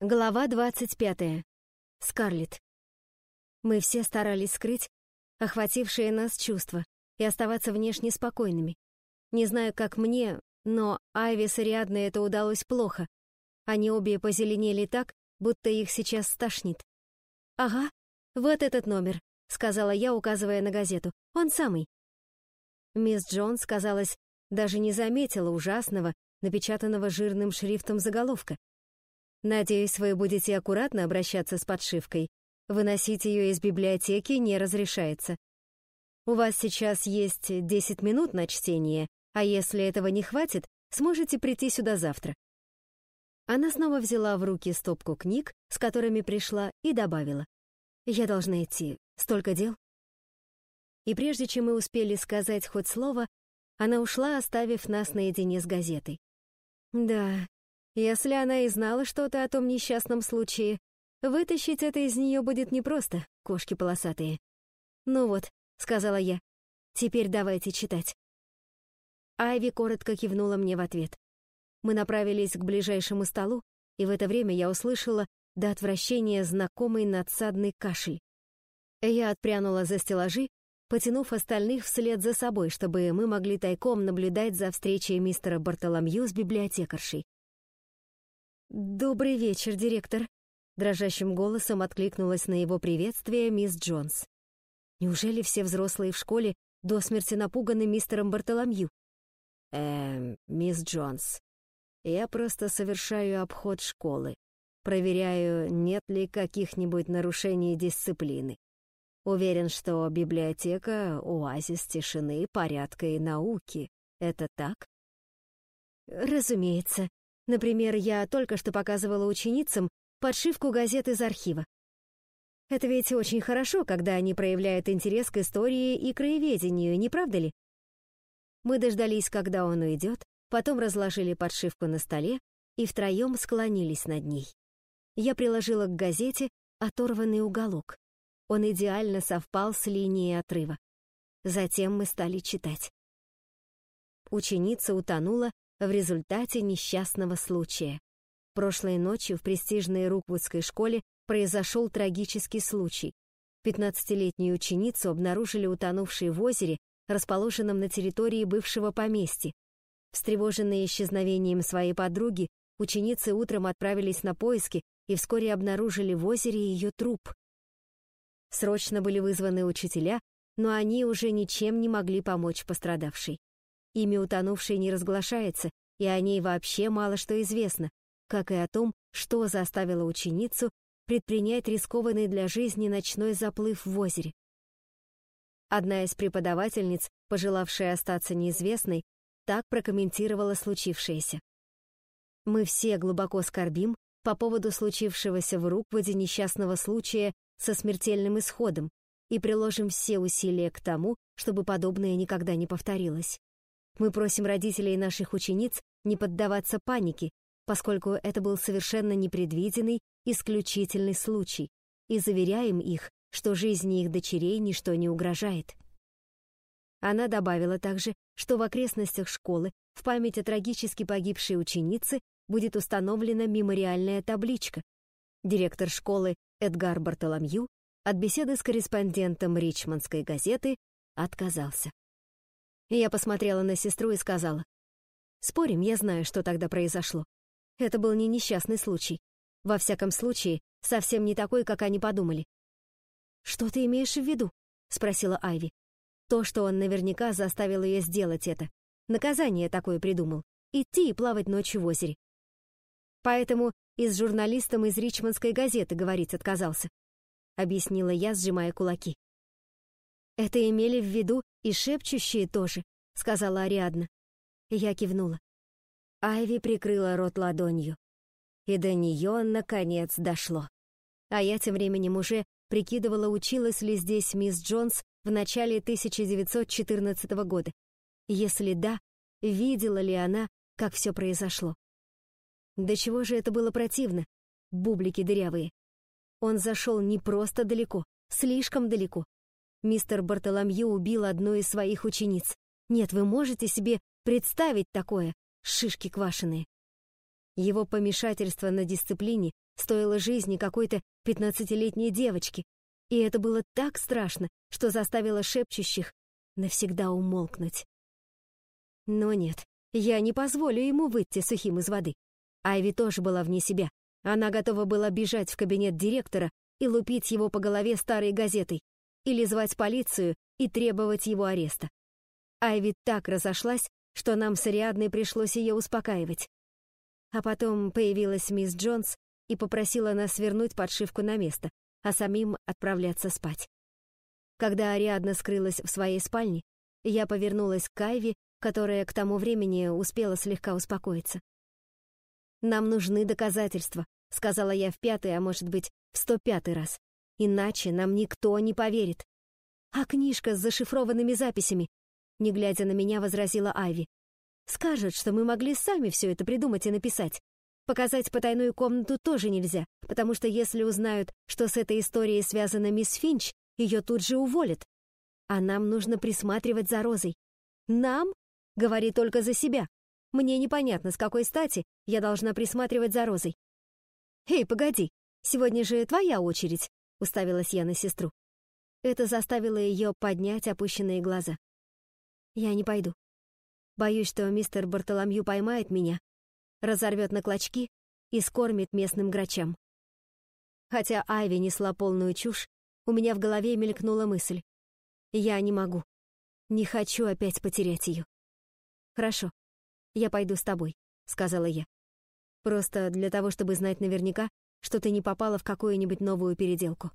Глава 25. Скарлетт. Мы все старались скрыть охватившие нас чувства и оставаться внешне спокойными. Не знаю, как мне, но Айви с Ариадной это удалось плохо. Они обе позеленели так, будто их сейчас стошнит. «Ага, вот этот номер», — сказала я, указывая на газету. «Он самый». Мисс Джонс, казалось, даже не заметила ужасного, напечатанного жирным шрифтом заголовка. Надеюсь, вы будете аккуратно обращаться с подшивкой. Выносить ее из библиотеки не разрешается. У вас сейчас есть 10 минут на чтение, а если этого не хватит, сможете прийти сюда завтра. Она снова взяла в руки стопку книг, с которыми пришла, и добавила. «Я должна идти. Столько дел». И прежде чем мы успели сказать хоть слово, она ушла, оставив нас наедине с газетой. Да, если она и знала что-то о том несчастном случае, вытащить это из нее будет непросто, кошки полосатые. «Ну вот», — сказала я, — «теперь давайте читать». Айви коротко кивнула мне в ответ. Мы направились к ближайшему столу, и в это время я услышала до отвращения знакомый надсадный кашель. Я отпрянула за стеллажи, потянув остальных вслед за собой, чтобы мы могли тайком наблюдать за встречей мистера Бартоломью с библиотекаршей. «Добрый вечер, директор», — дрожащим голосом откликнулась на его приветствие мисс Джонс. «Неужели все взрослые в школе до смерти напуганы мистером Бартоломью?» «Эм, мисс Джонс, я просто совершаю обход школы, проверяю, нет ли каких-нибудь нарушений дисциплины. Уверен, что библиотека — оазис тишины, порядка и науки. Это так?» «Разумеется», Например, я только что показывала ученицам подшивку газет из архива. Это ведь очень хорошо, когда они проявляют интерес к истории и краеведению, не правда ли? Мы дождались, когда он уйдет, потом разложили подшивку на столе и втроем склонились над ней. Я приложила к газете оторванный уголок. Он идеально совпал с линией отрыва. Затем мы стали читать. Ученица утонула в результате несчастного случая. Прошлой ночью в престижной Руквудской школе произошел трагический случай. Пятнадцатилетнюю ученицу обнаружили утонувшей в озере, расположенном на территории бывшего поместья. Встревоженные исчезновением своей подруги, ученицы утром отправились на поиски и вскоре обнаружили в озере ее труп. Срочно были вызваны учителя, но они уже ничем не могли помочь пострадавшей. Имя утонувшей не разглашается, и о ней вообще мало что известно, как и о том, что заставило ученицу предпринять рискованный для жизни ночной заплыв в озере. Одна из преподавательниц, пожелавшая остаться неизвестной, так прокомментировала случившееся. «Мы все глубоко скорбим по поводу случившегося в Рукводе несчастного случая со смертельным исходом и приложим все усилия к тому, чтобы подобное никогда не повторилось. Мы просим родителей наших учениц не поддаваться панике, поскольку это был совершенно непредвиденный, исключительный случай, и заверяем их, что жизни их дочерей ничто не угрожает. Она добавила также, что в окрестностях школы в память о трагически погибшей ученице будет установлена мемориальная табличка. Директор школы Эдгар Бартоломью от беседы с корреспондентом Ричмондской газеты отказался. Я посмотрела на сестру и сказала, «Спорим, я знаю, что тогда произошло. Это был не несчастный случай. Во всяком случае, совсем не такой, как они подумали». «Что ты имеешь в виду?» — спросила Айви. «То, что он наверняка заставил ее сделать это. Наказание такое придумал. Идти и плавать ночью в озере. Поэтому и с журналистом из Ричмондской газеты говорить отказался», — объяснила я, сжимая кулаки. «Это имели в виду и шепчущие тоже», — сказала Ариадна. Я кивнула. Айви прикрыла рот ладонью. И до нее, наконец, дошло. А я тем временем уже прикидывала, училась ли здесь мисс Джонс в начале 1914 года. Если да, видела ли она, как все произошло. До чего же это было противно, бублики дырявые. Он зашел не просто далеко, слишком далеко. Мистер Бартоломью убил одну из своих учениц. Нет, вы можете себе представить такое, шишки квашеные. Его помешательство на дисциплине стоило жизни какой-то пятнадцатилетней девочки, и это было так страшно, что заставило шепчущих навсегда умолкнуть. Но нет, я не позволю ему выйти сухим из воды. Айви тоже была вне себя. Она готова была бежать в кабинет директора и лупить его по голове старой газетой, или звать полицию и требовать его ареста. Айви так разошлась, что нам с Ариадной пришлось ее успокаивать. А потом появилась мисс Джонс и попросила нас вернуть подшивку на место, а самим отправляться спать. Когда Ариадна скрылась в своей спальне, я повернулась к Айви, которая к тому времени успела слегка успокоиться. «Нам нужны доказательства», — сказала я в пятый, а может быть, в сто пятый раз. «Иначе нам никто не поверит». «А книжка с зашифрованными записями?» Не глядя на меня, возразила Айви. «Скажет, что мы могли сами все это придумать и написать. Показать потайную комнату тоже нельзя, потому что если узнают, что с этой историей связана мисс Финч, ее тут же уволят. А нам нужно присматривать за Розой. Нам? Говори только за себя. Мне непонятно, с какой стати я должна присматривать за Розой. «Эй, погоди, сегодня же твоя очередь», — уставилась я на сестру. Это заставило ее поднять опущенные глаза. «Я не пойду. Боюсь, что мистер Бартоломью поймает меня, разорвет на клочки и скормит местным грачам». Хотя Айви несла полную чушь, у меня в голове мелькнула мысль. Я не могу. Не хочу опять потерять ее. Хорошо, я пойду с тобой, сказала я. Просто для того, чтобы знать наверняка, что ты не попала в какую-нибудь новую переделку.